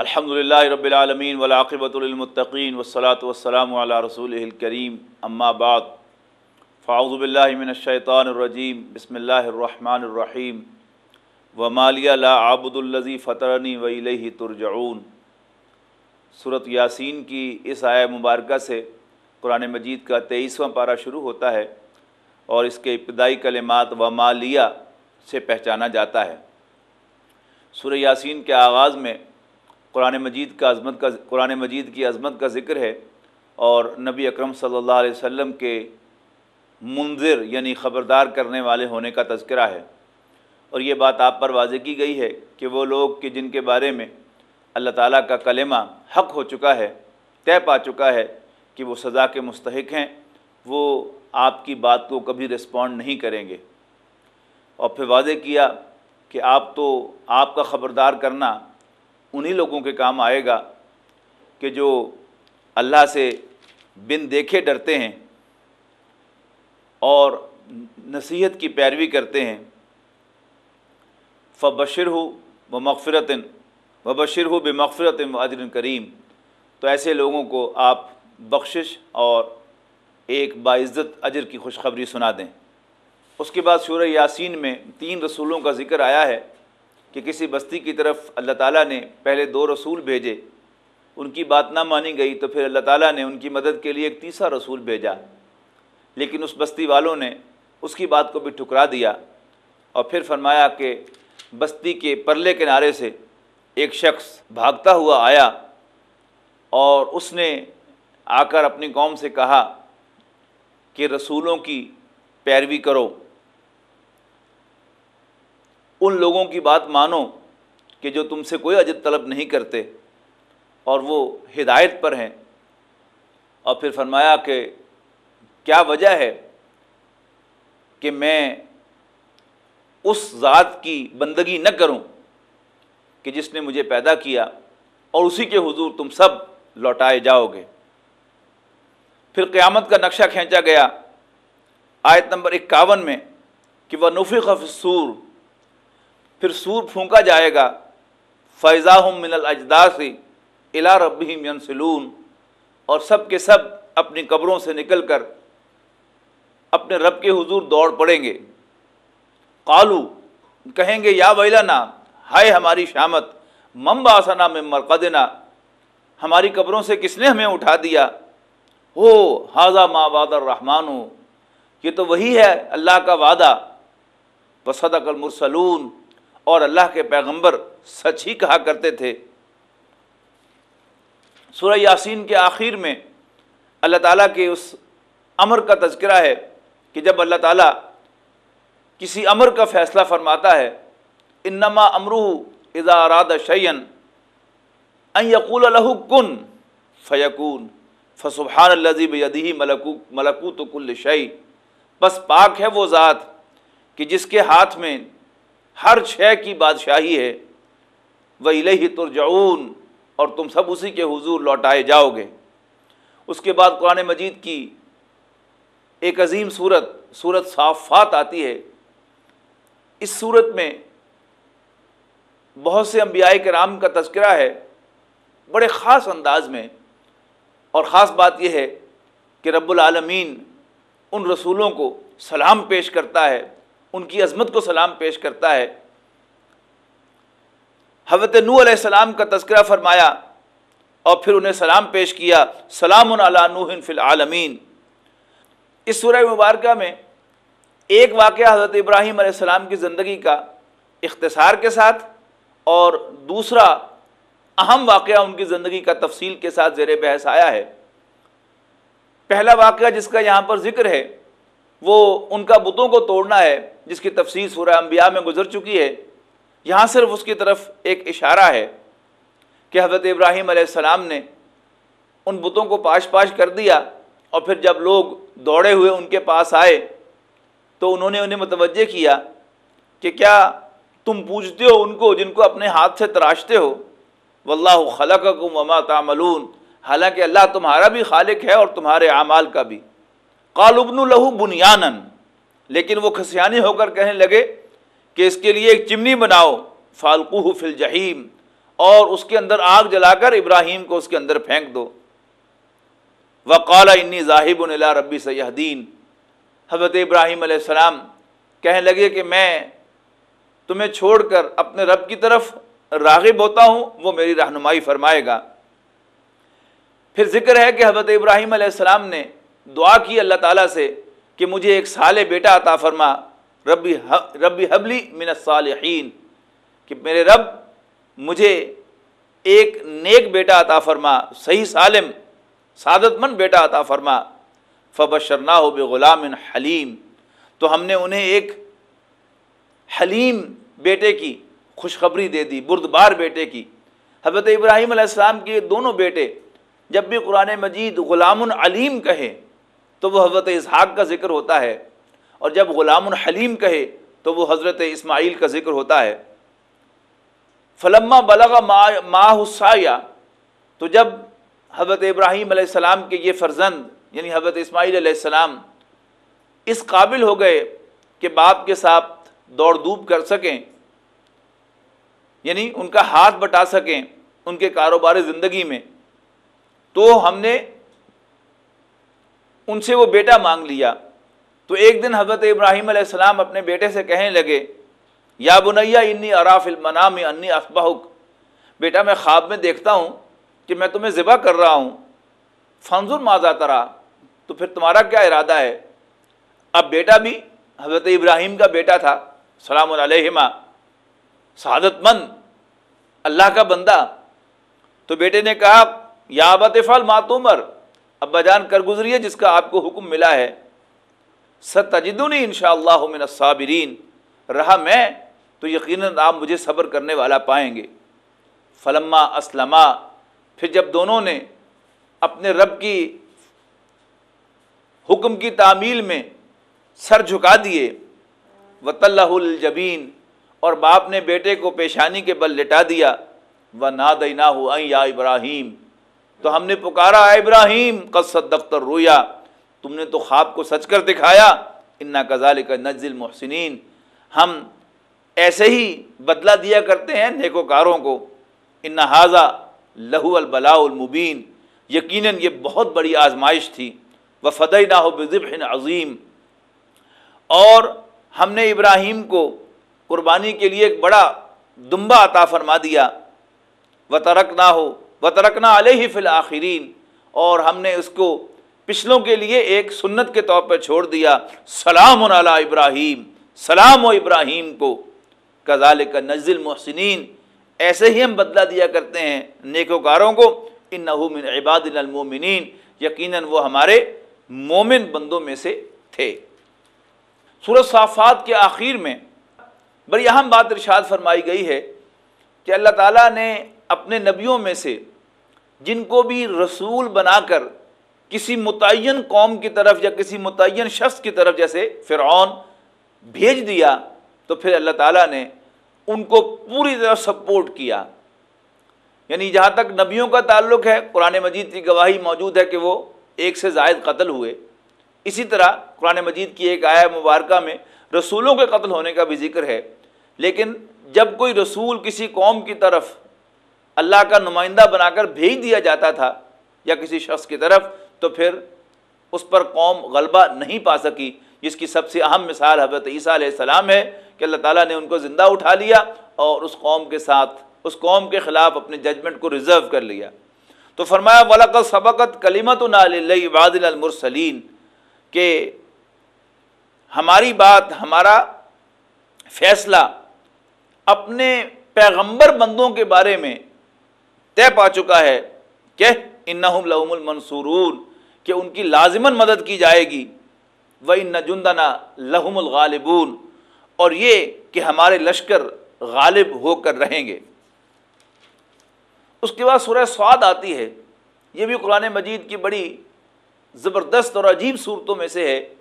الحمد للہ رب العالمین ولاقبۃ للمتقین والصلاة والسلام علی رسول الکریم. اما بعد، فاعوذ باللہ من الشیطان الرجیم، بسم اللہ الرحمن الرحیم. ومالیہ لا عابد الذی فطرنی وإلیہ ترجعون. صورت یاسین کی اس آیہ مبارکہ سے قرآن مجید کا تیئیسواں پارہ شروع ہوتا ہے اور اس کے ابتدائی کلمات ومالیہ سے پہچانا جاتا ہے۔ سورہ یاسین کے آغاز میں قرآن مجید کا عظمت کا قرآن مجید کی عظمت کا ذکر ہے اور نبی اکرم صلی اللہ علیہ وسلم کے منظر یعنی خبردار کرنے والے ہونے کا تذکرہ ہے۔ اور یہ بات آپ پر واضح کی گئی ہے کہ وہ لوگ کہ جن کے بارے میں اللہ تعالیٰ کا کلمہ حق ہو چکا ہے، طے پا چکا ہے کہ وہ سزا کے مستحق ہیں، وہ آپ کی بات کو کبھی رسپونڈ نہیں کریں گے۔ اور پھر واضح کیا کہ آپ تو آپ کا خبردار کرنا انہی لوگوں کے کام آئے گا کہ جو اللہ سے بن دیکھے ڈرتے ہیں اور نصیحت کی پیروی کرتے ہیں۔ فبشر ہو و مغفرت و بشر ہو بے مغفرت و اجر کریم۔ تو ایسے لوگوں کو آپ بخشش اور ایک باعزت اجر کی خوشخبری سنا دیں۔ اس کے بعد سورہ یاسین میں تین رسولوں کا ذکر آیا ہے۔ کہ کسی بستی کی طرف اللہ تعالیٰ نے پہلے دو رسول بھیجے، ان کی بات نہ مانی گئی تو پھر اللہ تعالیٰ نے ان کی مدد کے لیے ایک تیسرا رسول بھیجا۔ لیکن اس بستی والوں نے اس کی بات کو بھی ٹھکرا دیا اور پھر فرمایا کہ بستی کے پرلے کنارے سے ایک شخص بھاگتا ہوا آیا اور اس نے آ کر اپنی قوم سے کہا کہ رسولوں کی پیروی کرو۔ ان لوگوں کی بات مانو کہ جو تم سے کوئی اجت طلب نہیں کرتے اور وہ ہدایت پر ہیں۔ اور پھر فرمایا کہ کیا وجہ ہے کہ میں اس ذات کی بندگی نہ کروں کہ جس نے مجھے پیدا کیا اور اسی کے حضور تم سب لوٹائے جاؤ گے۔ پھر قیامت کا نقشہ کھینچا گیا آیت نمبر اکاون میں کہ وہ نفی سور پھر سور پھونکا جائے گا۔ فیضا من الاجداثی الا ربہم ینسلون اور سب کے سب اپنی قبروں سے نکل کر اپنے رب کے حضور دوڑ پڑیں گے۔ قالو کہیں گے، یا ویلنا، ہائے ہماری شامت ممبا آسنا میں مرقدنا، ہماری قبروں سے کس نے ہمیں اٹھا دیا؟ ہو حاضہ ما وعد الرحمن ہو یہ تو وہی ہے، اللہ کا وعدہ۔ بصدق المرسلون اور اللہ کے پیغمبر سچ ہی کہا کرتے تھے۔ سورہ یاسین کے آخر میں اللہ تعالیٰ کے اس امر کا تذکرہ ہے کہ جب اللہ تعالیٰ کسی امر کا فیصلہ فرماتا ہے، انما امرو اذا اراد شعین یقول الہ کن فیقون فسبحان الزیب یدی ملکو، ملکوت کل شعی بس پاک ہے وہ ذات کہ جس کے ہاتھ میں ہر شے کی بادشاہی ہے۔ وہ الہی ترجعون، اور تم سب اسی کے حضور لوٹائے جاؤ گے۔ اس کے بعد قرآن مجید کی ایک عظیم صورت صورت صافات آتی ہے۔ اس صورت میں بہت سے انبیاء کرام کا تذکرہ ہے، بڑے خاص انداز میں۔ اور خاص بات یہ ہے کہ رب العالمین ان رسولوں کو سلام پیش کرتا ہے۔ ان کی عظمت کو سلام پیش کرتا ہے۔ حضرت نو علیہ السلام کا تذکرہ فرمایا اور پھر انہیں سلام پیش کیا۔ سلام علی نوح فی العالمین۔ اس سورہ مبارکہ میں ایک واقعہ حضرت ابراہیم علیہ السلام کی زندگی کا اختصار کے ساتھ اور دوسرا اہم واقعہ ان کی زندگی کا تفصیل کے ساتھ زیر بحث آیا ہے۔ پہلا واقعہ جس کا یہاں پر ذکر ہے وہ ان کا بتوں کو توڑنا ہے۔ جس کی تفصیل سورہ انبیاء میں گزر چکی ہے، یہاں صرف اس کی طرف ایک اشارہ ہے کہ حضرت ابراہیم علیہ السلام نے ان بتوں کو پاش پاش کر دیا اور پھر جب لوگ دوڑے ہوئے ان کے پاس آئے تو انہوں نے انہیں متوجہ کیا کہ کیا تم پوچھتے ہو ان کو جن کو اپنے ہاتھ سے تراشتے ہو؟ واللہ خلقکم وما تعملون، حالانکہ اللہ تمہارا بھی خالق ہے اور تمہارے اعمال کا بھی۔ قالبن لہو بنیانن لیکن وہ کھسیانی ہو کر کہنے لگے کہ اس کے لیے ایک چمنی بناؤ، فالقوہ فی الجحیم، اور اس کے اندر آگ جلا کر ابراہیم کو اس کے اندر پھینک دو۔ وقال انی ذاہب اللہ ربی سیدین حضرت ابراہیم علیہ السلام کہنے لگے کہ میں تمہیں چھوڑ کر اپنے رب کی طرف راغب ہوتا ہوں، وہ میری رہنمائی فرمائے گا۔ پھر ذکر ہے کہ حضرت ابراہیم علیہ السلام نے دعا کی اللہ تعالیٰ سے کہ مجھے ایک سال بیٹا عطا فرما، ربی ربی حبلی من الصالحین، کہ میرے رب مجھے ایک نیک بیٹا عطا فرما، صحیح سالم، سعادت مند بیٹا عطا فرما فبشرنا ہو بے غلام حلیم۔ تو ہم نے انہیں ایک حلیم بیٹے کی خوشخبری دے دی، بردبار بیٹے کی۔ حضرت ابراہیم علیہ السلام کے دونوں بیٹے جب بھی قرآن مجید غلام العلیم کہے تو وہ حضرت اسحاق کا ذکر ہوتا ہے اور جب غلام الحلیم کہے تو وہ حضرت اسماعیل کا ذکر ہوتا ہے۔ فلما بلغ ماہ حسایہ تو جب حضرت ابراہیم علیہ السلام کے یہ فرزند یعنی حضرت اسماعیل علیہ السلام، اس قابل ہو گئے کہ باپ کے ساتھ دوڑ دوب کر سکیں یعنی ان کا ہاتھ بٹا سکیں ان کے کاروبار زندگی میں، تو ہم نے ان سے وہ بیٹا مانگ لیا۔ تو ایک دن حضرت ابراہیم علیہ السلام اپنے بیٹے سے کہنے لگے، یا بنیا انی اراف المنام، انی اصبحک۔ بیٹا، میں خواب میں دیکھتا ہوں کہ میں تمہیں ذبح کر رہا ہوں۔ فنزر ماضا ترا، تو پھر تمہارا کیا ارادہ ہے؟ اب بیٹا بھی حضرت ابراہیم کا بیٹا تھا، سلام علیہما، سعادت مند، اللہ کا بندہ۔ تو بیٹے نے کہا، یا ابت فل ماتومر ابا جان کر گزری ہے جس کا آپ کو حکم ملا ہے۔ ست تجدنی ان شاء اللہ من الصابرین۔ رہا میں تو یقیناً آپ مجھے صبر کرنے والا پائیں گے۔ فلما اسلمہ پھر جب دونوں نے اپنے رب کی حکم کی تعمیل میں سر جھکا دیے و طلّہ الجبین اور باپ نے بیٹے کو پیشانی کے بل لٹا دیا۔ و نادینہ ہو یا ابراہیم تو ہم نے پکارا ابراہیم قصد دفتر رویا تم نے تو خواب کو سچ کر دکھایا، انا کزال کا نزل محسنین ہم ایسے ہی بدلہ دیا کرتے ہیں نیکوکاروں کو۔ ان حاضہ لہو البلاء المبین۔ یقیناً یہ بہت بڑی آزمائش تھی۔ وہ فدع نہ ہو بذبح عظیم اور ہم نے ابراہیم کو قربانی کے لیے ایک بڑا دمبا عطا فرما دیا۔ و ترک نہ ہو و ترکنا علیہ فی الآخرین اور ہم نے اس کو پچھلوں کے لیے ایک سنت کے طور پر چھوڑ دیا۔ سلام علی ابراہیم سلام و ابراہیم کو۔ کزال کا نزل محسنین ایسے ہی ہم بدلہ دیا کرتے ہیں نیکوکاروں کو۔ ان من عباد المومنین یقیناً وہ ہمارے مومن بندوں میں سے تھے۔ سورج صافات کے آخر میں بڑی اہم بات ارشاد فرمائی گئی ہے کہ اللہ تعالیٰ نے اپنے نبیوں میں سے جن کو بھی رسول بنا کر کسی متعین قوم کی طرف یا کسی متعین شخص کی طرف جیسے فرعون بھیج دیا، تو پھر اللہ تعالیٰ نے ان کو پوری طرح سپورٹ کیا۔ یعنی جہاں تک نبیوں کا تعلق ہے، قرآن مجید کی گواہی موجود ہے کہ وہ ایک سے زائد قتل ہوئے۔ اسی طرح قرآن مجید کی ایک آیا مبارکہ میں رسولوں کے قتل ہونے کا بھی ذکر ہے۔ لیکن جب کوئی رسول کسی قوم کی طرف اللہ کا نمائندہ بنا کر بھیج دیا جاتا تھا یا کسی شخص کی طرف، تو پھر اس پر قوم غلبہ نہیں پا سکی، جس کی سب سے اہم مثال حضرت عیسیٰ علیہ السلام ہے کہ اللہ تعالیٰ نے ان کو زندہ اٹھا لیا اور اس قوم کے ساتھ، اس قوم کے خلاف اپنے ججمنٹ کو ریزرو کر لیا۔ تو فرمایا ولق سبقت کلیمت عباد المرسلین کہ ہماری بات، ہمارا فیصلہ اپنے پیغمبر بندوں کے بارے میں طے پا چکا ہے کہ انہم لہم المنصورون، کہ ان کی لازمن مدد کی جائے گی۔ وہ ان جندنا لہم الغالبون، اور یہ کہ ہمارے لشکر غالب ہو کر رہیں گے۔ اس کے بعد سورہ سواد آتی ہے۔ یہ بھی قرآن مجید کی بڑی زبردست اور عجیب صورتوں میں سے ہے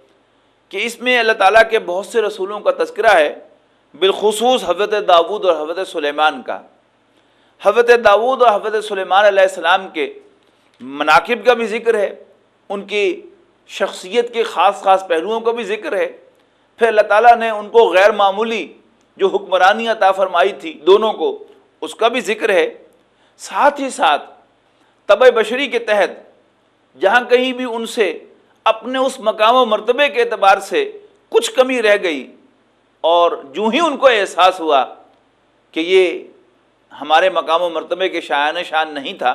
کہ اس میں اللہ تعالیٰ کے بہت سے رسولوں کا تذکرہ ہے، بالخصوص حضرت داود اور حضرت سلیمان کا۔ حضرت داود اور حضرت سلیمان علیہ السلام کے مناقب کا بھی ذکر ہے، ان کی شخصیت کے خاص خاص پہلوؤں کا بھی ذکر ہے۔ پھر اللہ تعالیٰ نے ان کو غیر معمولی جو حکمرانی عطا فرمائی تھی دونوں کو، اس کا بھی ذکر ہے۔ ساتھ ہی ساتھ طبع بشری کے تحت جہاں کہیں بھی ان سے اپنے اس مقام و مرتبے کے اعتبار سے کچھ کمی رہ گئی اور جو ہی ان کو احساس ہوا کہ یہ ہمارے مقام و مرتبے کے شایان شان نہیں تھا،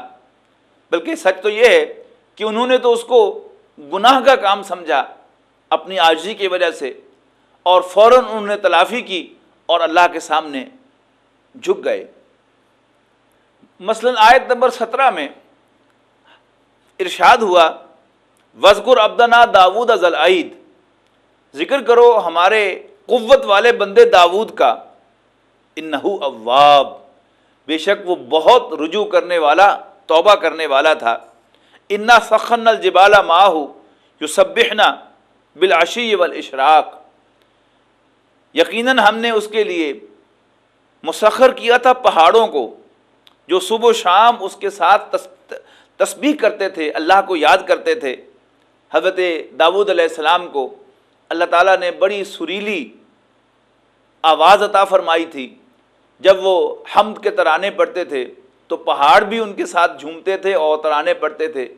بلکہ سچ تو یہ ہے کہ انہوں نے تو اس کو گناہ کا کام سمجھا اپنی آجزی کی وجہ سے، اور فوراً انہوں نے تلافی کی اور اللہ کے سامنے جھک گئے۔ مثلا آیت نمبر سترہ میں ارشاد ہوا وزقر ابدنا داود ازل عید ذکر کرو ہمارے قوت والے بندے داود کا انہو اواب بے شک وہ بہت رجوع کرنے والا، توبہ کرنے والا تھا۔ انا سخن الجبالا ماہو جو سبنا بالعشی والاشراق یقیناً ہم نے اس کے لیے مسخر کیا تھا پہاڑوں کو، جو صبح و شام اس کے ساتھ تسبیح کرتے تھے، اللہ کو یاد کرتے تھے۔ حضرت داود علیہ السلام کو اللہ تعالیٰ نے بڑی سریلی آواز عطا فرمائی تھی۔ جب وہ حمد کے ترانے پڑھتے تھے تو پہاڑ بھی ان کے ساتھ جھومتے تھے اور ترانے پڑھتے تھے۔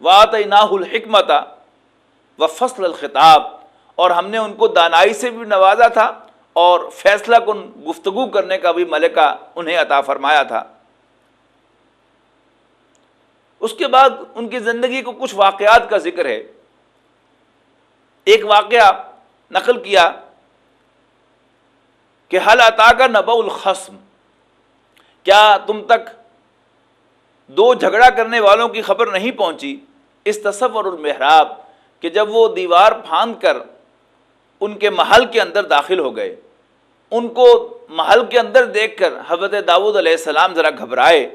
واط ناح الحکمت و فصل الخطاب اور ہم نے ان کو دانائی سے بھی نوازا تھا اور فیصلہ کن گفتگو کرنے کا بھی ملکہ انہیں عطا فرمایا تھا۔ اس کے بعد ان کی زندگی کو کچھ واقعات کا ذکر ہے۔ ایک واقعہ نقل کیا کہ حل عطا کا نبا الخصم، کیا تم تک دو جھگڑا کرنے والوں کی خبر نہیں پہنچی؟ اس تصور المحراب کہ جب وہ دیوار پھاند کر ان کے محل کے اندر داخل ہو گئے، ان کو محل کے اندر دیکھ کر حضرت داود علیہ السلام ذرا گھبرائے،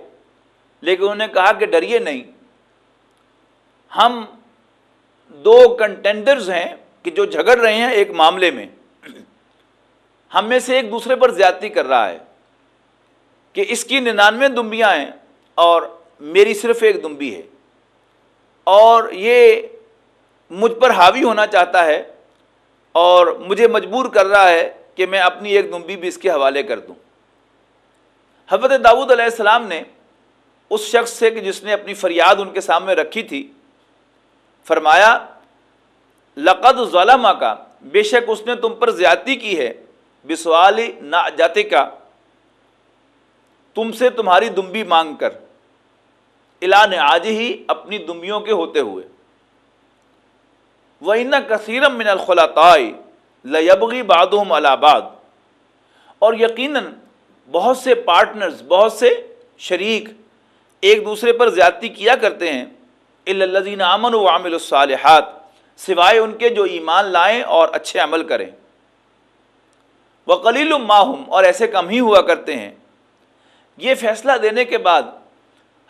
لیکن انہوں نے کہا کہ ڈریے نہیں۔ ہم دو کنٹینڈرز ہیں کہ جو جھگڑ رہے ہیں ایک معاملے میں۔ ہم میں سے ایک دوسرے پر زیادتی کر رہا ہے کہ اس کی ننانوے دمبیاں ہیں اور میری صرف ایک دمبی ہے اور یہ مجھ پر حاوی ہونا چاہتا ہے اور مجھے مجبور کر رہا ہے کہ میں اپنی ایک دمبی بھی اس کے حوالے کر دوں۔ حضرت داود علیہ السلام نے اس شخص سے کہ جس نے اپنی فریاد ان کے سامنے رکھی تھی، فرمایا، لقد ظلم کا بے شک اس نے تم پر زیادتی کی ہے۔ بسوالی نہ جاتے کا تم سے تمہاری دمبی مانگ کر اعلان آج ہی اپنی دمبیوں کے ہوتے ہوئے۔ وہ ان کثیرم من الخلاطائی لبغی بادم الہباد اور یقیناً بہت سے پارٹنرز بہت سے شریک ایک دوسرے پر زیادتی کیا کرتے ہیں۔ الزین امن و عامل الصالحات، سوائے ان کے جو ایمان لائیں اور اچھے عمل کریں۔ وہ کلیل ماہم اور ایسے کم ہی ہوا کرتے ہیں۔ یہ فیصلہ دینے کے بعد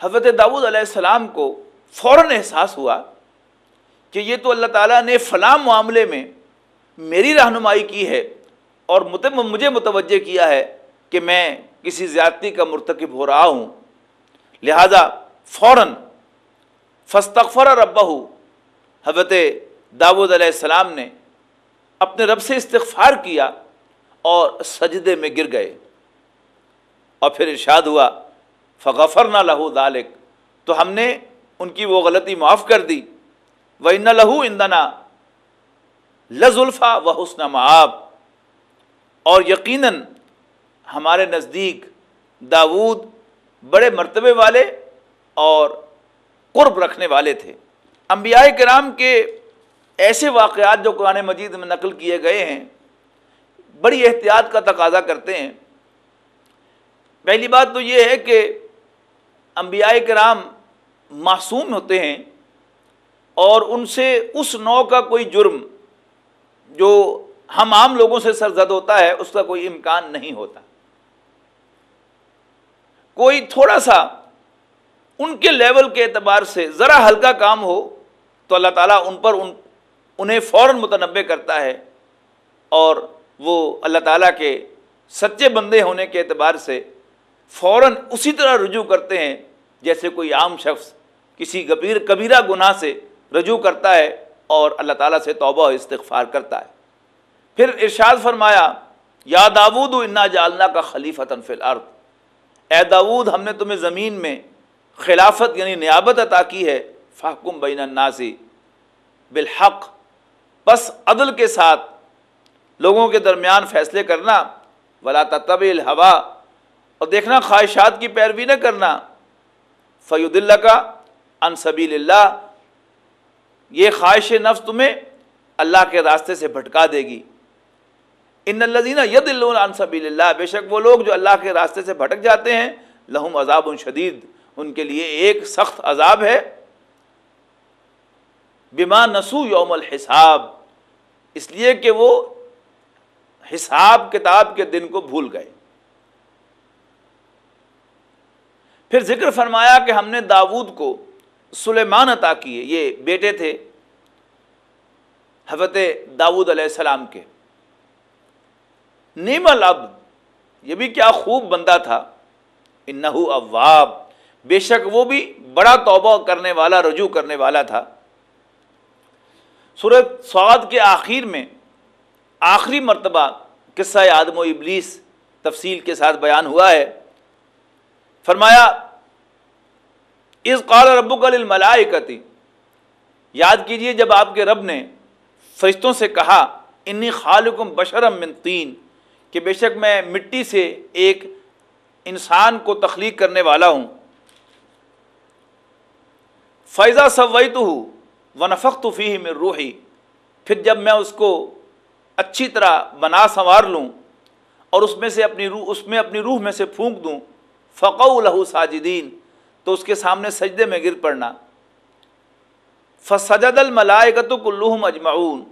حضرت داود علیہ السلام کو فوراً احساس ہوا کہ یہ تو اللہ تعالیٰ نے فلاں معاملے میں میری رہنمائی کی ہے اور مجھے متوجہ کیا ہے کہ میں کسی زیادتی کا مرتکب ہو رہا ہوں۔ لہذا فوراً فستغفر ربہ، حضرت داود علیہ السلام نے اپنے رب سے استغفار کیا۔ اور سجدے میں گر گئے اور پھر ارشاد ہوا فغفر نہ لہو دالک تو ہم نے ان کی وہ غلطی معاف کر دی۔ وہ ان لہو اندنا لزلفا و حسن معاب۔ اور یقیناً ہمارے نزدیک داود بڑے مرتبے والے اور قرب رکھنے والے تھے۔ انبیاء کرام کے ایسے واقعات جو قرآن مجید میں نقل کیے گئے ہیں بڑی احتیاط کا تقاضا کرتے ہیں۔ پہلی بات تو یہ ہے کہ انبیاء کرام معصوم ہوتے ہیں اور ان سے اس نو کا کوئی جرم جو ہم عام لوگوں سے سرزد ہوتا ہے، اس کا کوئی امکان نہیں ہوتا۔ کوئی تھوڑا سا ان کے لیول کے اعتبار سے ذرا ہلکا کام ہو تو اللہ تعالیٰ ان پر ان انہیں فوراً متنوع کرتا ہے اور وہ اللہ تعالیٰ کے سچے بندے ہونے کے اعتبار سے فوراً اسی طرح رجوع کرتے ہیں، جیسے کوئی عام شخص کسی گبیر کبیرہ گناہ سے رجوع کرتا ہے اور اللہ تعالیٰ سے توبہ و استغفار کرتا ہے۔ پھر ارشاد فرمایا، یا داود انا جالنا کا خلیفہ فی الارض۔ اے داود، ہم نے تمہیں زمین میں خلافت یعنی نیابت عطا کی ہے فحکم بین الناسی بالحق۔ بس عدل کے ساتھ لوگوں کے درمیان فیصلے کرنا، ولا تب الحوا اور دیکھنا، خواہشات کی پیروی نہ کرنا۔ فیود اللہ کا انصبیل اللہ یہ خواہش نفس تمہیں اللہ کے راستے سے بھٹکا دے گی۔ ان الزینہ ید اللہ سبیل اللہ بے شک وہ لوگ جو اللہ کے راستے سے بھٹک جاتے ہیں لہم عذاب شدید ان کے لیے ایک سخت عذاب ہے۔ بما نسو یوم الحساب۔ اس لیے کہ وہ حساب کتاب کے دن کو بھول گئے۔ پھر ذکر فرمایا کہ ہم نے داود کو سلیمان عطا کیے، یہ بیٹے تھے حضرت داود علیہ السلام کے۔ نیم العبد، یہ بھی کیا خوب بندہ تھا۔ انہو اواب، بے شک وہ بھی بڑا توبہ کرنے والا، رجوع کرنے والا تھا۔ سورت سعود کے آخر میں آخری مرتبہ قصہ آدم و ابلیس تفصیل کے ساتھ بیان ہوا ہے۔ فرمایا اس قال رب الملائکتی یاد کیجیے جب آپ کے رب نے فرشتوں سے کہا، انی خالقم بشرم من تین کہ بے شک میں مٹی سے ایک انسان کو تخلیق کرنے والا ہوں۔ فیضا سوئی تو ہوں و نفق فی میں روحی پھر جب میں اس کو اچھی طرح بنا سنوار لوں اور اس میں سے اپنی روح اس میں اپنی روح میں سے پھونک دوں فقو لہو ساجدین، تو اس کے سامنے سجدے میں گر پڑنا۔ فسجد الملائکت کلہم اجمعون،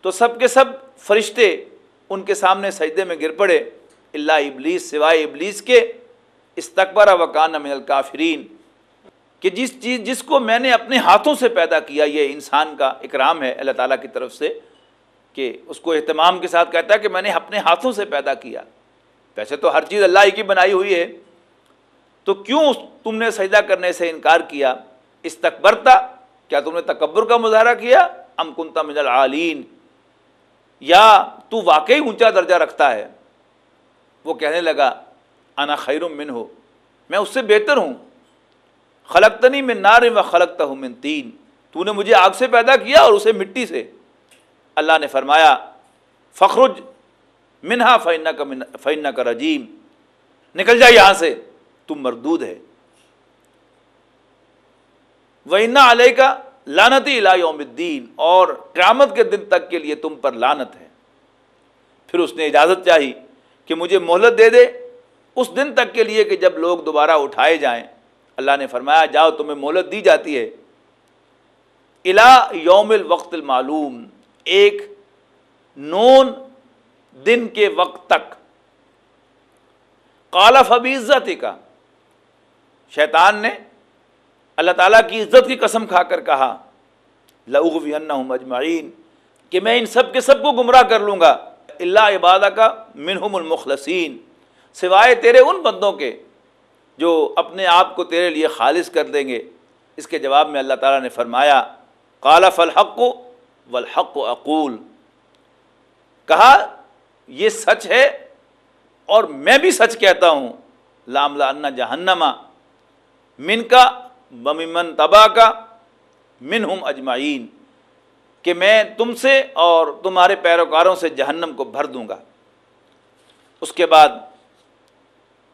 تو سب کے سب فرشتے ان کے سامنے سجدے میں گر پڑے۔ اللہ ابلیس، سوائے ابلیس کے استقبر وکان من الکافرین۔ کہ جس چیز جس کو میں نے اپنے ہاتھوں سے پیدا کیا، یہ انسان کا اکرام ہے اللہ تعالیٰ کی طرف سے۔ کہ اس کو اہتمام کے ساتھ کہتا ہے کہ میں نے اپنے ہاتھوں سے پیدا کیا۔ ویسے تو ہر چیز اللہ ہی کی بنائی ہوئی ہے۔ تو کیوں تم نے سجدہ کرنے سے انکار کیا؟ استقبرتا کیا تم نے تکبر کا مظاہرہ کیا؟ ام کنتا من العالین۔ یا تو واقعی اونچا درجہ رکھتا ہے؟ وہ کہنے لگا، انا خیر من ہو میں اس سے بہتر ہوں۔ خلقتنی من نار و خلقتہ من تین۔ تو نے مجھے آگ سے پیدا کیا اور اسے مٹی سے۔ اللہ نے فرمایا، فخرج منہا فینا کا فینا کا رجیم۔ نکل جائے یہاں سے، تم مردود ہے۔ وینا علیہ کا لانتی یوم الدین اور قیامت کے دن تک کے لیے تم پر لانت ہے۔ پھر اس نے اجازت چاہی کہ مجھے مہلت دے دے۔ اس دن تک کے لیے کہ جب لوگ دوبارہ اٹھائے جائیں، اللہ نے فرمایا، جاؤ، تمہیں مہلت دی جاتی ہے۔ الا یوم الوقت المعلوم۔ ایک نون دن کے وقت تک۔ کالا فبی عزت کا شیطان نے اللہ تعالیٰ کی عزت کی قسم کھا کر کہا لغوی مجمعین کہ میں ان سب کے سب کو گمراہ کر لوں گا۔ اللہ عبادہ کا منہم المخلصین۔ سوائے تیرے ان بندوں کے جو اپنے آپ کو تیرے لیے خالص کر دیں گے۔ اس کے جواب میں اللہ تعالیٰ نے فرمایا کالا فلحق و والحق و اقول۔ کہا، یہ سچ ہے اور میں بھی سچ کہتا ہوں۔ لام لا جہنما من کا بمن تبا کا من ہم اجمعین۔ کہ میں تم سے اور تمہارے پیروکاروں سے جہنم کو بھر دوں گا۔ اس کے بعد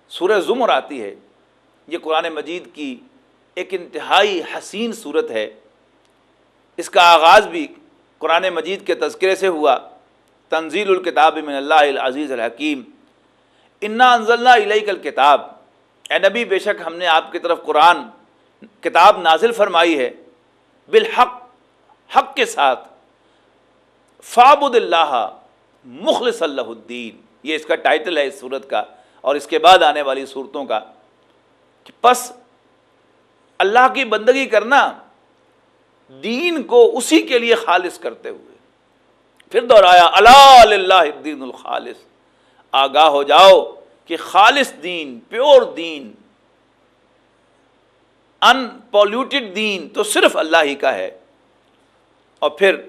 سورہ زمر آتی ہے۔ یہ قرآن مجید کی ایک انتہائی حسین صورت ہے۔ اس کا آغاز بھی قرآن مجید کے تذکرے سے ہوا، تنزیل الکتاب من اللہ العزیز الحکیم، انا انزلنا علیہ الکتاب۔ اے نبی، بے شک ہم نے آپ کی طرف قرآن، کتاب نازل فرمائی ہے۔ بالحق، حق کے ساتھ۔ فابد اللہ مخلص اللہ الدین۔ یہ اس کا ٹائٹل ہے اس صورت کا، اور اس کے بعد آنے والی صورتوں کا۔ کہ پس اللہ کی بندگی کرنا دین کو اسی کے لیے خالص کرتے ہوئے۔ پھر دوہرایا اللہ اللہ الخالص آگاہ ہو جاؤ کہ خالص دین، پیور دین ان پالوٹیڈ دین تو صرف اللہ ہی کا ہے۔ اور پھر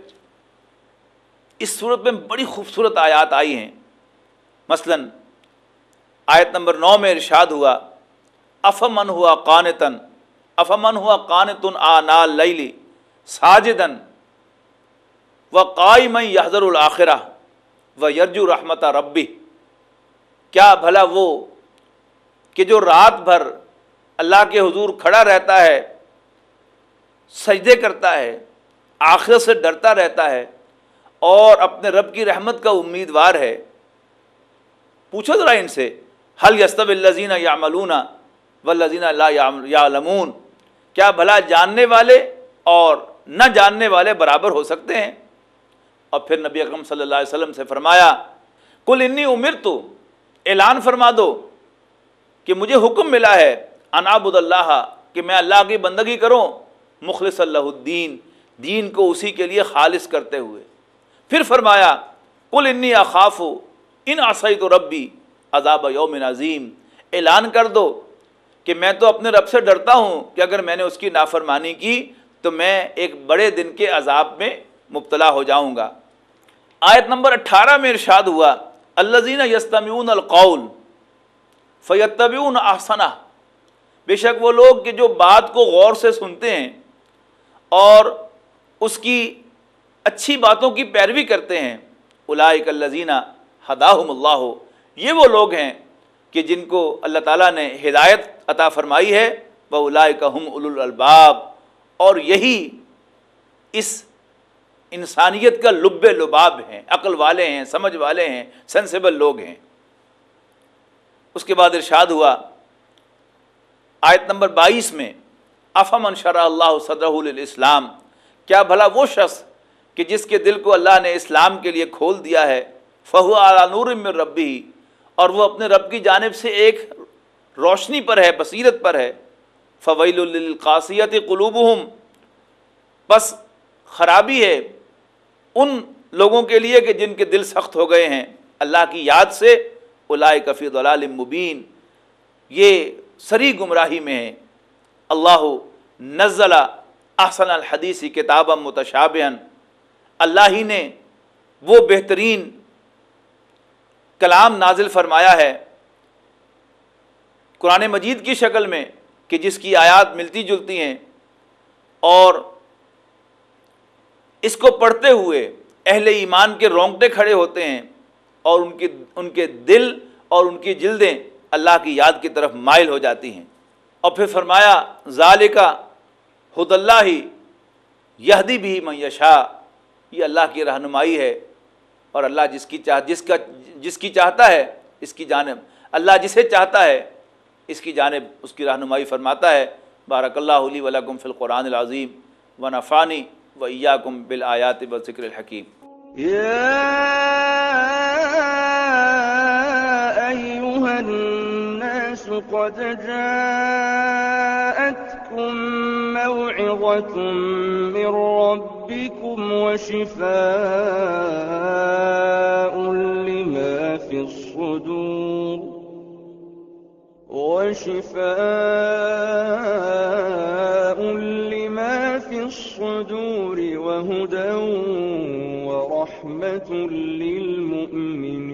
اس صورت میں بڑی خوبصورت آیات آئی ہیں۔ مثلا آیت نمبر نو میں ارشاد ہوا، افمن ہوا قانتن افمن ہوا قانتن آ نال لیلی ساجدن و قائم یحضر الآخرہ و یرجو رحمت ربی۔ کیا بھلا وہ کہ جو رات بھر اللہ کے حضور کھڑا رہتا ہے، سجدے کرتا ہے، آخرت سے ڈرتا رہتا ہے اور اپنے رب کی رحمت کا امیدوار ہے۔ پوچھو ذرا ان سے حل یستب الزین یا ملون و لذین اللہ یا کیا بھلا جاننے والے اور نہ جاننے والے برابر ہو سکتے ہیں۔ اور پھر نبی اکرم صلی اللہ علیہ وسلم سے فرمایا کل انی عمر تو اعلان فرما دو کہ مجھے حکم ملا ہے انابود اللہ، کہ میں اللہ کی بندگی کروں۔ مخلص اللہ الدین، دین کو اسی کے لیے خالص کرتے ہوئے۔ پھر فرمایا کل انی اخاف، ان آسائی تو ربی عذاب یوم عظیم۔ اعلان کر دو کہ میں تو اپنے رب سے ڈرتا ہوں کہ اگر میں نے اس کی نافرمانی کی تو میں ایک بڑے دن کے عذاب میں مبتلا ہو جاؤں گا۔ آیت نمبر اٹھارہ میں ارشاد ہوا الزین یستمیون القول فیتبیون آسنا بے شک وہ لوگ کہ جو بات کو غور سے سنتے ہیں اور اس کی اچھی باتوں کی پیروی کرتے ہیں الائک الزینہ ہداہم اللہ۔ یہ وہ لوگ ہیں کہ جن کو اللہ تعالیٰ نے ہدایت عطا فرمائی ہے وہ الائے ہم الباب اور یہی اس انسانیت کا لب لباب ہیں، عقل والے ہیں، سمجھ والے ہیں سینسیبل لوگ ہیں۔ اس کے بعد ارشاد ہوا، آیت نمبر بائیس میں افم شرح اللہ صدر الاسلام کیا بھلا وہ شخص کہ جس کے دل کو اللہ نے اسلام کے لیے کھول دیا ہے، فہو نور میں ربی، اور وہ اپنے رب کی جانب سے ایک روشنی پر ہے، بصیرت پر ہے۔ فویل القاصیت قلوب بس خرابی ہے ان لوگوں کے لیے کہ جن کے دل سخت ہو گئے ہیں۔ اللہ کی یاد سے علائے کفی دلال مبین۔ یہ سری گمراہی میں ہے اللہ نزل احسن الحدیثی کتاب متشابہن اللہ ہی نے وہ بہترین کلام نازل فرمایا ہے۔ قرآن مجید کی شکل میں کہ جس کی آیات ملتی جلتی ہیں اور اس کو پڑھتے ہوئے اہل ایمان کے رونگٹے کھڑے ہوتے ہیں اور ان کی ان کے دل اور ان کی جلدیں اللہ کی یاد کی طرف مائل ہو جاتی ہیں۔ اور پھر فرمایا ظالقہ حد اللہ ہی یہدی بھی میشا یہ اللہ کی رہنمائی ہے اور اللہ جس کی چاہ جس کا جس کی چاہتا ہے اس کی جانب۔ اللہ جسے چاہتا ہے اس کی جانب اس کی رہنمائی فرماتا ہے بارک اللہ علی ولکم فی القرآن العظیم و نفانی و ایاکم بالآیات و ذکر الحکیم. قد جاءتكم موعظة من ربكم وشفاء لما في الصدور۔ وشفاء لما في الصدور وهدى ورحمة للمؤمنين